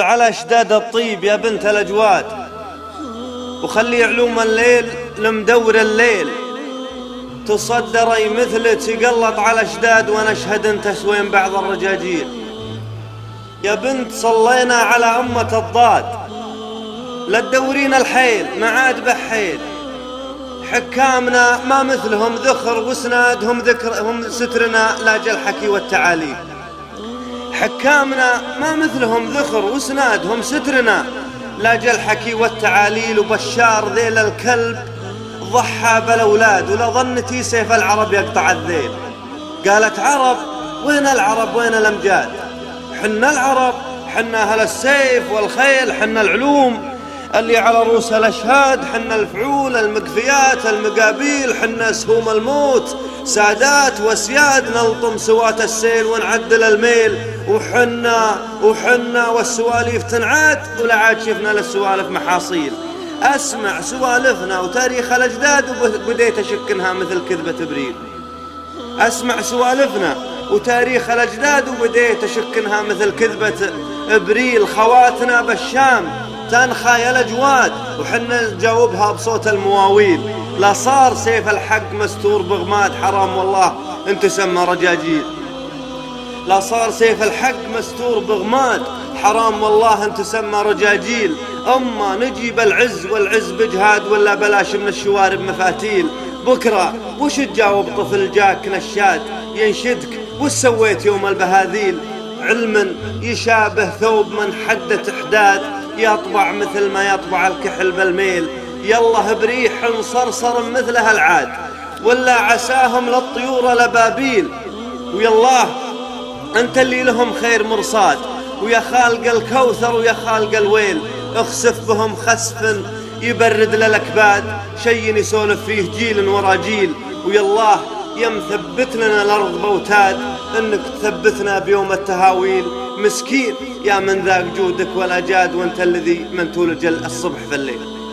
على شداد الطيب يا بنت الأجواد. وخلي علوم الليل لمدور الليل. تصدري مثل تقلط على شداد وأنا أشهد أنت سوين بعض الرجاجيل. يا بنت صلينا على أمة الضاد. لا تدورين الحيل ما عاد بحيل. حكامنا ما مثلهم ذخر وسنادهم ذكر هم سترنا لاجل الحكي والتعاليم. حكامنا ما مثلهم ذخر وسنادهم سترنا. لا جلحكي والتعاليل وبشار ذيل الكلب. ضحى بالأولاد ولا ظنتي سيف العرب يقطع الذيل. قالت عرب وين العرب؟ وين الأمجاد؟ حنا العرب حنا أهل السيف والخيل حنا العلوم. اللي على رؤوس الأشهاد حنا الفعول المقفيات المقابيل حنا سهوم الموت. سادات وسياد نلطم سوات السيل ونعدل الميل. وحنا وحنا والسواليف تنعاد. ولا عاد شفنا للسوالف محاصيل. أسمع سوالفنا وتاريخ الأجداد وبديت أشك إنها مثل كذبة إبريل. أسمع سوالفنا وتاريخ الأجداد وبديت أشك إنها مثل كذبة إبريل. خواتنا بالشام تنخايل جواد وحنا نجاوبها بصوت المواويل. لا صار سيف الحق مستور بغماد حرام والله. نتسمى رجاجيل لا صار سيف الحق مستور بغماد حرام والله. نتسمى رجاجيل أما نجيب العز والعز بجهاد ولا بلاش من الشوارب مفاتيل. بكرة وش تجاوب طفل جاك نشّاد؟ ينشدك. وش سويت يوم البهاذيل؟ علما يشابه ثوب من حدت حداد يطبع مثل ما يطبع الكحل بالميل. يلا بريح صرصر مثلها العاد. ولا عساهم للطيور لبابيل ويالله أنت اللي لهم خير مرصاد. ويا خالق الكوثر ويا خالق الويل. اخسف بهم خسف يبرد للأكباد. شي يسولف فيه جيل ورا جيل. ويا الله يم لنا الأرض بوتاد. إنك تثبتنا بيوم التهاويل. مسكين. يا من ذاق جودك ولا جاد وانت الذي من تولج الصبح في الليل.